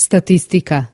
statistika